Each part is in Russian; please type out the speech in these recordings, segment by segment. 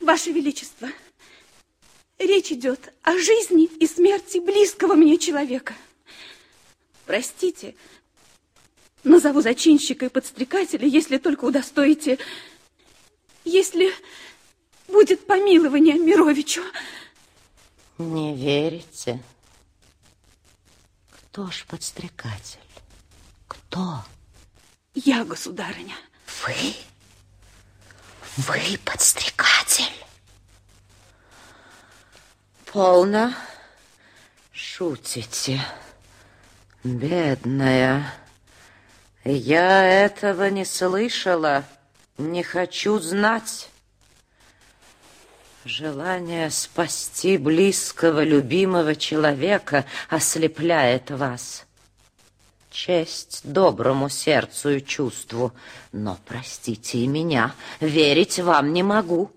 Ваше Величество, речь идет о жизни и смерти близкого мне человека. Простите, назову зачинщика и подстрекателя, если только удостоите, если будет помилование Мировичу. Не верите? Кто ж подстрекатель? Кто? Я, государыня. Вы? Вы подстрекатель? Полно шутите, бедная. Я этого не слышала, не хочу знать. Желание спасти близкого, любимого человека ослепляет вас. Честь доброму сердцу и чувству, но, простите и меня, верить вам не могу.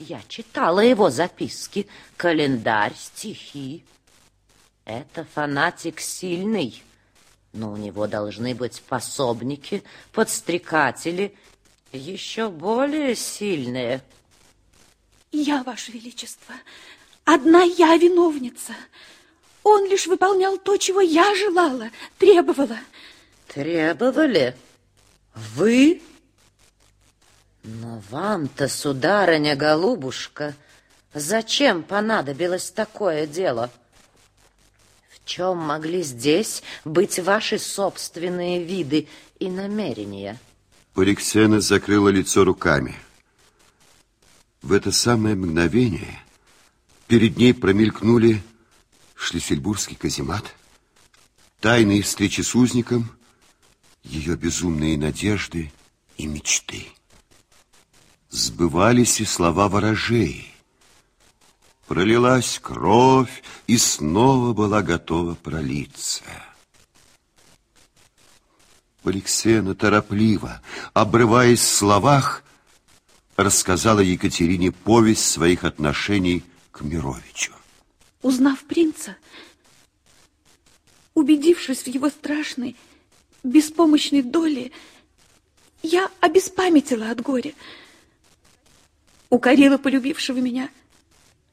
Я читала его записки, календарь, стихи. Это фанатик сильный, но у него должны быть пособники, подстрекатели, еще более сильные — я, Ваше Величество, одна я виновница. Он лишь выполнял то, чего я желала, требовала. Требовали? Вы? Но вам-то, сударыня-голубушка, зачем понадобилось такое дело? В чем могли здесь быть ваши собственные виды и намерения? Поликсена закрыла лицо руками. В это самое мгновение перед ней промелькнули шлиссельбургский каземат, тайные встречи с узником, ее безумные надежды и мечты. Сбывались и слова ворожей. Пролилась кровь и снова была готова пролиться. Поликсена торопливо, обрываясь в словах, рассказала Екатерине повесть своих отношений к Мировичу. Узнав принца, убедившись в его страшной, беспомощной доле, я обеспамятила от горя. Укорила полюбившего меня,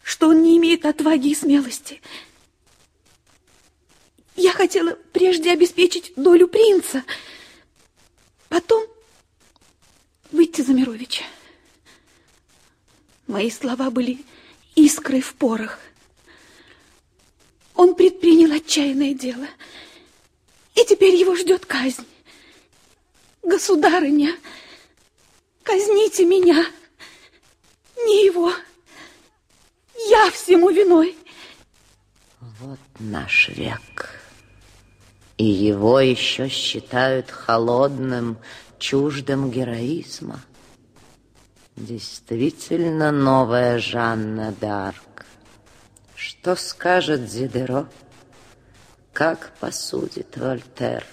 что он не имеет отваги и смелости. Я хотела прежде обеспечить долю принца, потом выйти за Мировича. Мои слова были искрой в порох. Он предпринял отчаянное дело, и теперь его ждет казнь. Государыня, казните меня, не его. Всему виной. Вот наш век. И его еще считают холодным, чуждым героизма. Действительно новая Жанна д'Арк. Что скажет Зидеро? Как посудит Вольтер?